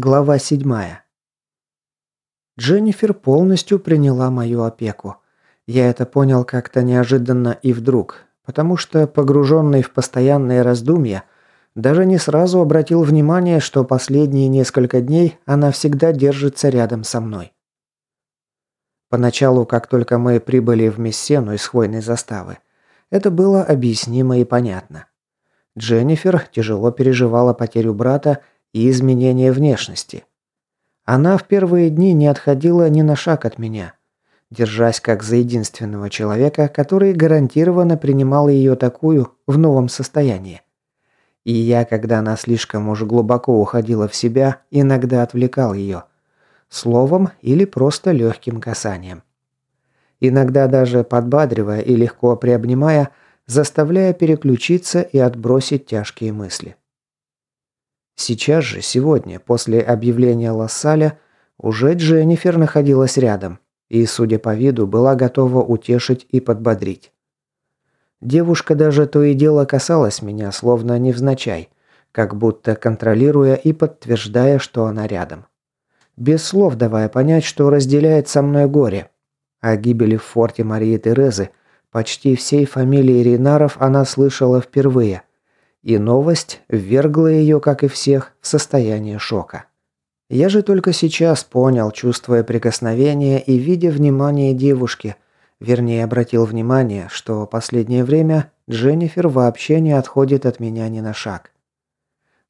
Глава 7. Дженнифер полностью приняла мою опеку. Я это понял как-то неожиданно и вдруг, потому что, погруженный в постоянные раздумья, даже не сразу обратил внимание, что последние несколько дней она всегда держится рядом со мной. Поначалу, как только мы прибыли в Мессену из хвойной заставы, это было объяснимо и понятно. Дженнифер тяжело переживала потерю брата и изменение внешности. Она в первые дни не отходила ни на шаг от меня, держась как за единственного человека, который гарантированно принимал ее такую в новом состоянии. И я, когда она слишком уж глубоко уходила в себя, иногда отвлекал ее. Словом или просто легким касанием. Иногда даже подбадривая и легко приобнимая, заставляя переключиться и отбросить тяжкие мысли. Сейчас же, сегодня, после объявления Лассаля, уже Дженнифер находилась рядом и, судя по виду, была готова утешить и подбодрить. Девушка даже то и дело касалась меня, словно невзначай, как будто контролируя и подтверждая, что она рядом. Без слов давая понять, что разделяет со мной горе. О гибели в форте Марии Терезы почти всей фамилии Ринаров она слышала впервые – и новость ввергла ее, как и всех, в состояние шока. Я же только сейчас понял, чувствуя прикосновение и видя внимание девушки, вернее обратил внимание, что последнее время Дженнифер вообще не отходит от меня ни на шаг.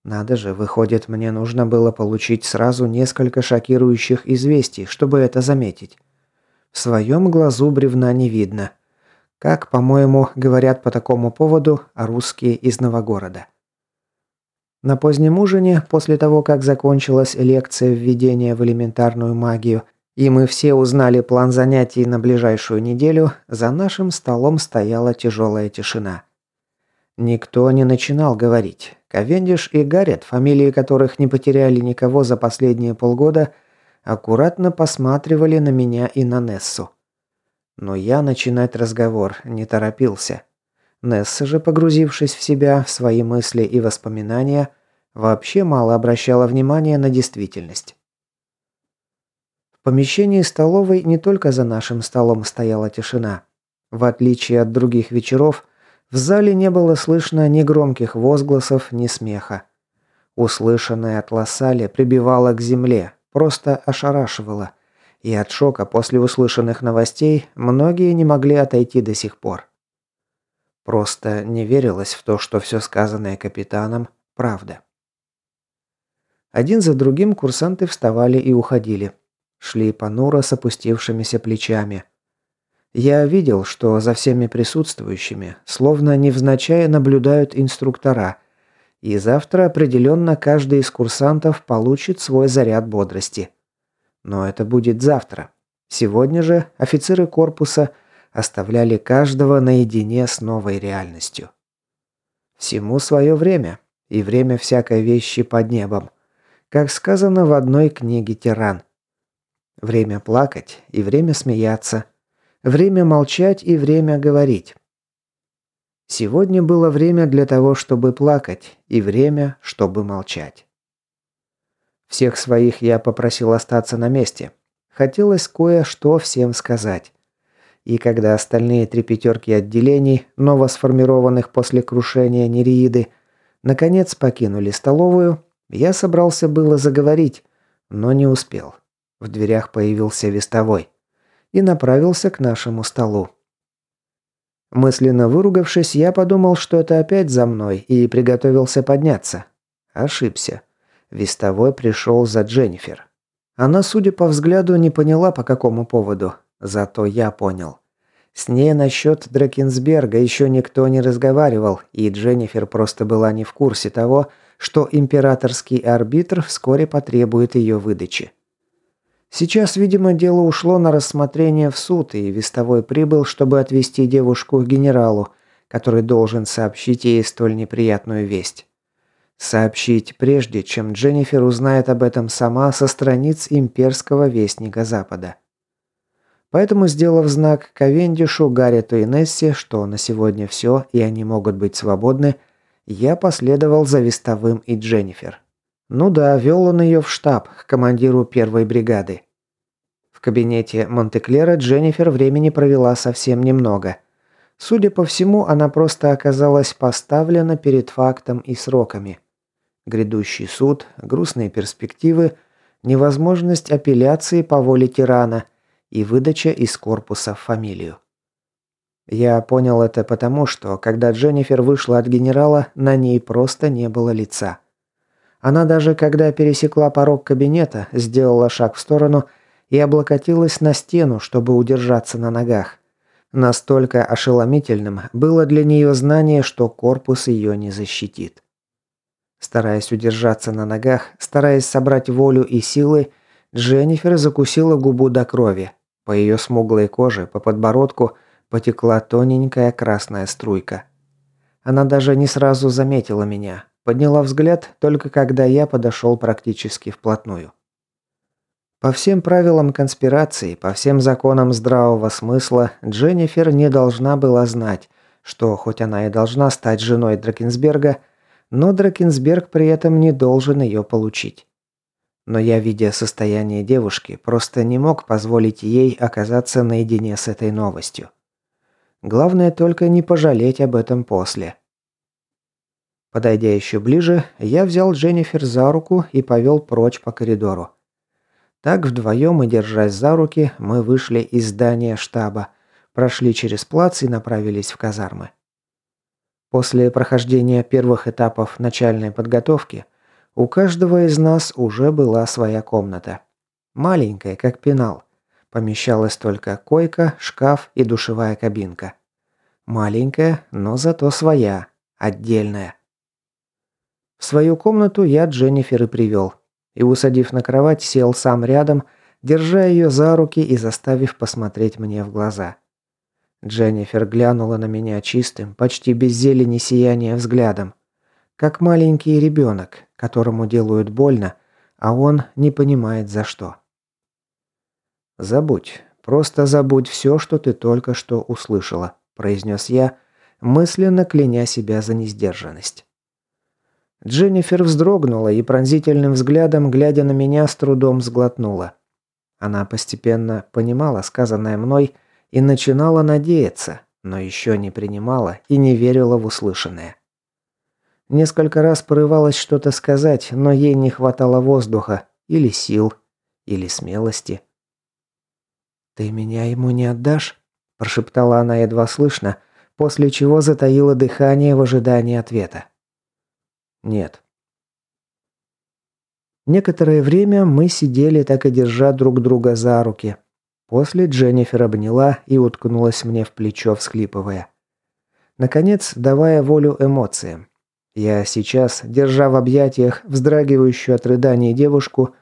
Надо же, выходит, мне нужно было получить сразу несколько шокирующих известий, чтобы это заметить. В своем глазу бревна не видно. Как, по-моему, говорят по такому поводу русские из Новогорода. На позднем ужине, после того, как закончилась лекция введения в элементарную магию, и мы все узнали план занятий на ближайшую неделю, за нашим столом стояла тяжелая тишина. Никто не начинал говорить. Ковендиш и Гаррет, фамилии которых не потеряли никого за последние полгода, аккуратно посматривали на меня и на Нессу. Но я начинать разговор не торопился. Несса же, погрузившись в себя, в свои мысли и воспоминания, вообще мало обращала внимания на действительность. В помещении столовой не только за нашим столом стояла тишина. В отличие от других вечеров, в зале не было слышно ни громких возгласов, ни смеха. Услышанное от Лассали прибивало к земле, просто ошарашивало, и от шока после услышанных новостей многие не могли отойти до сих пор. Просто не верилось в то, что все сказанное капитаном – правда. Один за другим курсанты вставали и уходили. Шли понуро с опустившимися плечами. Я видел, что за всеми присутствующими, словно невзначай наблюдают инструктора, и завтра определенно каждый из курсантов получит свой заряд бодрости – но это будет завтра. Сегодня же офицеры корпуса оставляли каждого наедине с новой реальностью. Всему свое время, и время всякой вещи под небом. Как сказано в одной книге «Тиран». Время плакать и время смеяться. Время молчать и время говорить. Сегодня было время для того, чтобы плакать, и время, чтобы молчать. Всех своих я попросил остаться на месте. Хотелось кое-что всем сказать. И когда остальные три пятерки отделений, новосформированных после крушения Нереиды, наконец покинули столовую, я собрался было заговорить, но не успел. В дверях появился вестовой и направился к нашему столу. Мысленно выругавшись, я подумал, что это опять за мной, и приготовился подняться. Ошибся. Вестовой пришел за Дженнифер. Она, судя по взгляду, не поняла по какому поводу. Зато я понял. С ней насчет Дракенсберга еще никто не разговаривал, и Дженнифер просто была не в курсе того, что императорский арбитр вскоре потребует ее выдачи. Сейчас, видимо, дело ушло на рассмотрение в суд, и Вестовой прибыл, чтобы отвезти девушку к генералу, который должен сообщить ей столь неприятную весть. Сообщить прежде, чем Дженнифер узнает об этом сама со страниц имперского вестника Запада. Поэтому, сделав знак Ковендишу, Гаррету и Нессе, что на сегодня все и они могут быть свободны, я последовал за Вестовым и Дженнифер. Ну да, вел он ее в штаб, к командиру первой бригады. В кабинете Монтеклера Дженнифер времени провела совсем немного. Судя по всему, она просто оказалась поставлена перед фактом и сроками. Грядущий суд, грустные перспективы, невозможность апелляции по воле тирана и выдача из корпуса в фамилию. Я понял это потому, что, когда Дженнифер вышла от генерала, на ней просто не было лица. Она даже, когда пересекла порог кабинета, сделала шаг в сторону и облокотилась на стену, чтобы удержаться на ногах. Настолько ошеломительным было для нее знание, что корпус ее не защитит. Стараясь удержаться на ногах, стараясь собрать волю и силы, Дженнифер закусила губу до крови. По ее смуглой коже, по подбородку потекла тоненькая красная струйка. Она даже не сразу заметила меня, Подняла взгляд только когда я подошел практически вплотную. По всем правилам конспирации, по всем законам здравого смысла, Дженнифер не должна была знать, что хоть она и должна стать женой Дракенсберга, но Дракенсберг при этом не должен ее получить. Но я, видя состояние девушки, просто не мог позволить ей оказаться наедине с этой новостью. Главное только не пожалеть об этом после. Подойдя еще ближе, я взял Дженнифер за руку и повел прочь по коридору. Так вдвоем и держась за руки, мы вышли из здания штаба, прошли через плац и направились в казармы. После прохождения первых этапов начальной подготовки у каждого из нас уже была своя комната. Маленькая, как пенал. Помещалась только койка, шкаф и душевая кабинка. Маленькая, но зато своя, отдельная. В свою комнату я Дженнифер и привел. И, усадив на кровать, сел сам рядом, держа ее за руки и заставив посмотреть мне в глаза. Дженнифер глянула на меня чистым, почти без зелени сияния взглядом. Как маленький ребенок, которому делают больно, а он не понимает за что. «Забудь, просто забудь все, что ты только что услышала», – произнес я, мысленно кляня себя за несдержанность. Дженнифер вздрогнула и пронзительным взглядом, глядя на меня, с трудом сглотнула. Она постепенно понимала сказанное мной и начинала надеяться, но еще не принимала и не верила в услышанное. Несколько раз порывалась что-то сказать, но ей не хватало воздуха, или сил, или смелости. «Ты меня ему не отдашь?» – прошептала она едва слышно, после чего затаила дыхание в ожидании ответа. Нет. Некоторое время мы сидели, так и держа друг друга за руки. После Дженнифер обняла и уткнулась мне в плечо, всхлипывая. Наконец, давая волю эмоциям. Я сейчас, держа в объятиях вздрагивающую от рыданий девушку,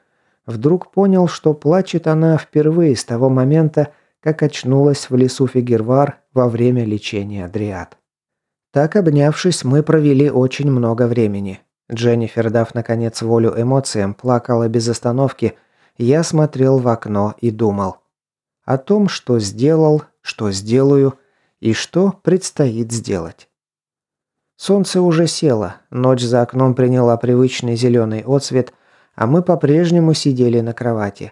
вдруг понял, что плачет она впервые с того момента, как очнулась в лесу Фигервар во время лечения Адриат. Так, обнявшись, мы провели очень много времени. Дженнифер, дав наконец волю эмоциям, плакала без остановки. Я смотрел в окно и думал. О том, что сделал, что сделаю и что предстоит сделать. Солнце уже село, ночь за окном приняла привычный зеленый отсвет, а мы по-прежнему сидели на кровати.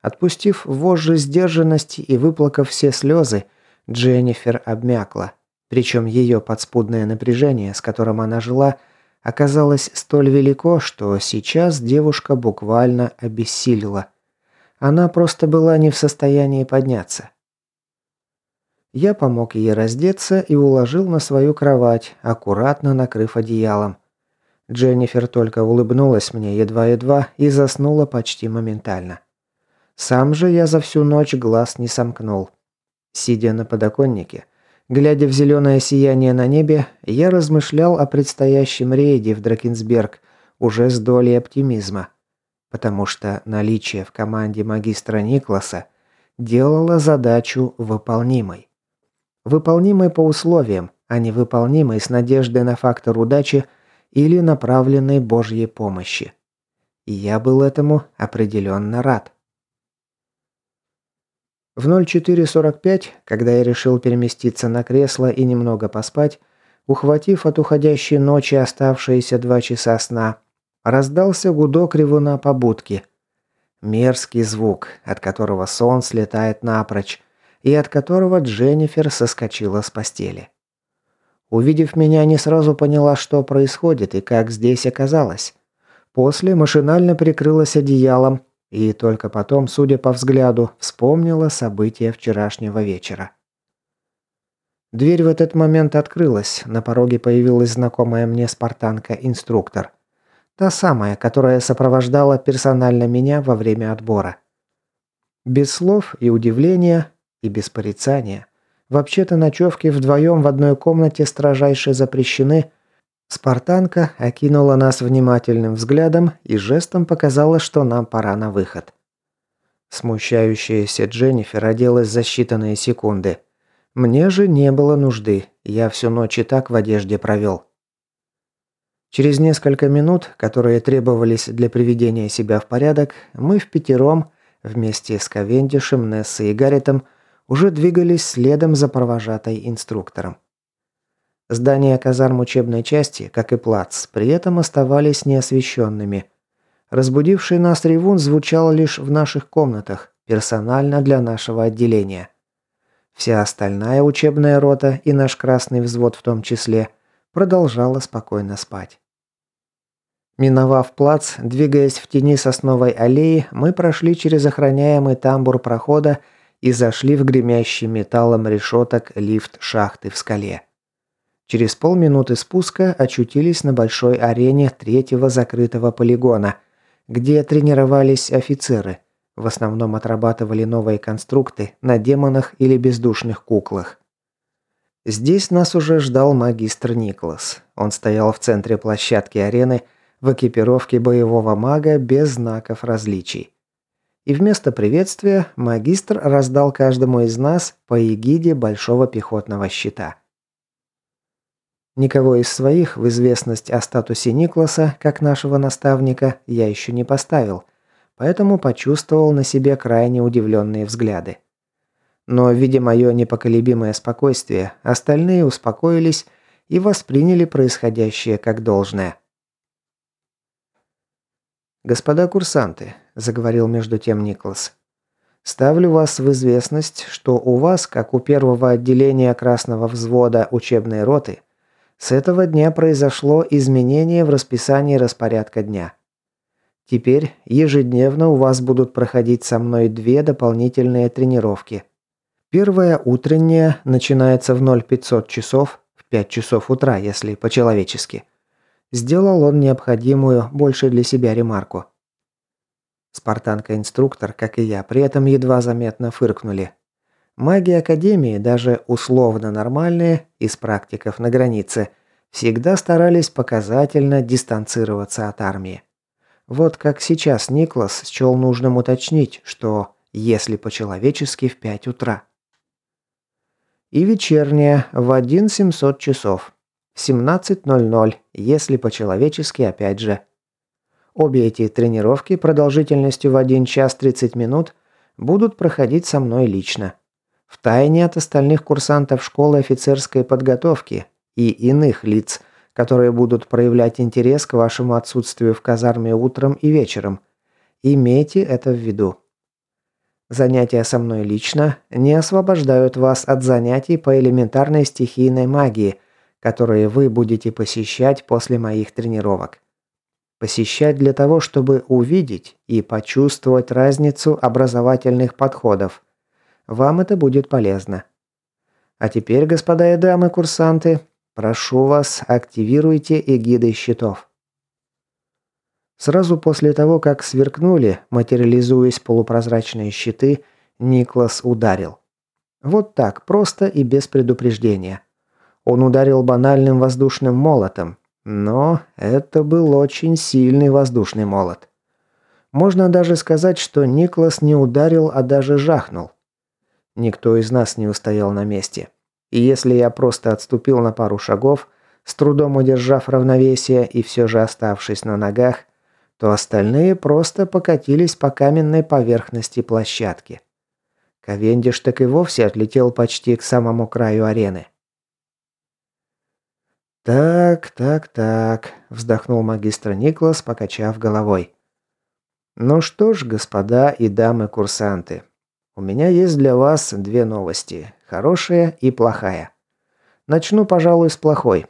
Отпустив вожжи сдержанности и выплакав все слезы, Дженнифер обмякла. Причем ее подспудное напряжение, с которым она жила, оказалось столь велико, что сейчас девушка буквально обессилила. Она просто была не в состоянии подняться. Я помог ей раздеться и уложил на свою кровать, аккуратно накрыв одеялом. Дженнифер только улыбнулась мне едва-едва и заснула почти моментально. Сам же я за всю ночь глаз не сомкнул. Сидя на подоконнике, Глядя в зеленое сияние на небе, я размышлял о предстоящем рейде в Дракенсберг уже с долей оптимизма, потому что наличие в команде магистра Никласа делало задачу выполнимой. Выполнимой по условиям, а не выполнимой с надеждой на фактор удачи или направленной Божьей помощи. И я был этому определенно рад. В 04.45, когда я решил переместиться на кресло и немного поспать, ухватив от уходящей ночи оставшиеся два часа сна, раздался гудок ревуна побудки. Мерзкий звук, от которого сон слетает напрочь, и от которого Дженнифер соскочила с постели. Увидев меня, не сразу поняла, что происходит и как здесь оказалась. После машинально прикрылась одеялом и только потом, судя по взгляду, вспомнила события вчерашнего вечера. Дверь в этот момент открылась, на пороге появилась знакомая мне спартанка-инструктор. Та самая, которая сопровождала персонально меня во время отбора. Без слов и удивления, и без порицания. Вообще-то ночевки вдвоем в одной комнате строжайше запрещены. Спартанка окинула нас внимательным взглядом и жестом показала, что нам пора на выход. Смущающаяся Дженнифер оделась за считанные секунды. Мне же не было нужды, я всю ночь и так в одежде провел. Через несколько минут, которые требовались для приведения себя в порядок, мы в пятером, вместе с Ковендишем, Нессой и Гарритом, уже двигались следом за провожатой инструктором. Здания казарм учебной части, как и плац, при этом оставались неосвещенными. Разбудивший нас ревун звучал лишь в наших комнатах, персонально для нашего отделения. Вся остальная учебная рота и наш красный взвод в том числе продолжала спокойно спать. Миновав плац, двигаясь в тени сосновой аллеи, мы прошли через охраняемый тамбур прохода и зашли в гремящий металлом решеток лифт шахты в скале. Через полминуты спуска очутились на большой арене третьего закрытого полигона, где тренировались офицеры, в основном отрабатывали новые конструкты на демонах или бездушных куклах. Здесь нас уже ждал магистр Николас. Он стоял в центре площадки арены в экипировке боевого мага без знаков различий. И вместо приветствия магистр раздал каждому из нас по эгиде большого пехотного щита. Никого из своих в известность о статусе Никласа, как нашего наставника, я еще не поставил – поэтому почувствовал на себе крайне удивленные взгляды. Но, видя мое непоколебимое спокойствие, остальные успокоились и восприняли происходящее как должное. «Господа курсанты», – заговорил между тем Николас, – «ставлю вас в известность, что у вас, как у первого отделения Красного взвода учебной роты, с этого дня произошло изменение в расписании распорядка дня. Теперь ежедневно у вас будут проходить со мной две дополнительные тренировки. Первая утренняя начинается в 0500 часов, в 5 часов утра, если по-человечески. Сделал он необходимую больше для себя ремарку. Спартанка-инструктор, как и я, при этом едва заметно фыркнули. Маги Академии, даже условно нормальные, из практиков на границе, всегда старались показательно дистанцироваться от армии. Вот как сейчас Никлас счел нужным уточнить, что если по-человечески в 5 утра. И вечерняя в 1-700 часов. В 17.00, если по-человечески опять же. Обе эти тренировки продолжительностью в 1 час 30 минут будут проходить со мной лично. В тайне от остальных курсантов школы офицерской подготовки и иных лиц – которые будут проявлять интерес к вашему отсутствию в казарме утром и вечером. Имейте это в виду. Занятия со мной лично не освобождают вас от занятий по элементарной стихийной магии, которые вы будете посещать после моих тренировок. Посещать для того, чтобы увидеть и почувствовать разницу образовательных подходов. Вам это будет полезно. А теперь, господа и дамы курсанты, Прошу вас, активируйте эгиды щитов. Сразу после того, как сверкнули, материализуясь полупрозрачные щиты, Никлас ударил. Вот так, просто и без предупреждения. Он ударил банальным воздушным молотом, но это был очень сильный воздушный молот. Можно даже сказать, что Никлас не ударил, а даже жахнул. Никто из нас не устоял на месте. И если я просто отступил на пару шагов, с трудом удержав равновесие и все же оставшись на ногах, то остальные просто покатились по каменной поверхности площадки. Ковендиш так и вовсе отлетел почти к самому краю арены. «Так, так, так», – вздохнул магистр Никлас, покачав головой. «Ну что ж, господа и дамы-курсанты, у меня есть для вас две новости – хорошая и плохая. Начну, пожалуй, с плохой.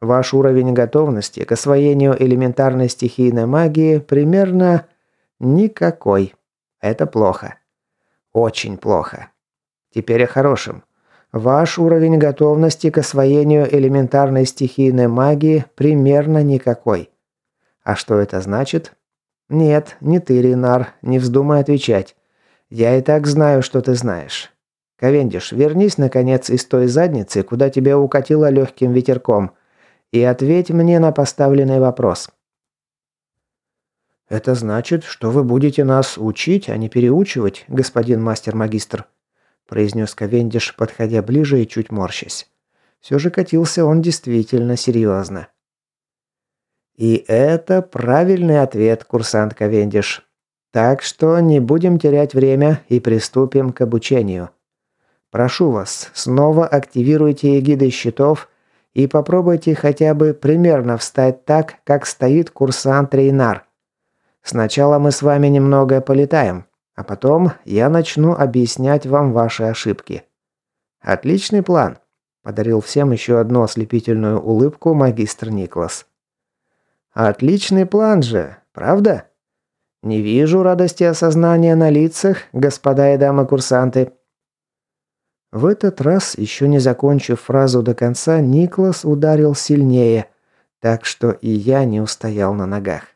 Ваш уровень готовности к освоению элементарной стихийной магии примерно никакой. Это плохо. Очень плохо. Теперь о хорошем. Ваш уровень готовности к освоению элементарной стихийной магии примерно никакой. А что это значит? Нет, не ты, Ринар, не вздумай отвечать. Я и так знаю, что ты знаешь. Ковендиш, вернись, наконец, из той задницы, куда тебя укатило легким ветерком, и ответь мне на поставленный вопрос. «Это значит, что вы будете нас учить, а не переучивать, господин мастер-магистр», произнес Ковендиш, подходя ближе и чуть морщась. Все же катился он действительно серьезно. И это правильный ответ, курсант Ковендиш. Так что не будем терять время и приступим к обучению. Прошу вас, снова активируйте эгиды щитов и попробуйте хотя бы примерно встать так, как стоит курсант Рейнар. Сначала мы с вами немного полетаем, а потом я начну объяснять вам ваши ошибки. Отличный план. Подарил всем еще одну ослепительную улыбку магистр Никлас. Отличный план же, правда? Не вижу радости осознания на лицах, господа и дамы-курсанты. В этот раз, еще не закончив фразу до конца, Никлас ударил сильнее, так что и я не устоял на ногах.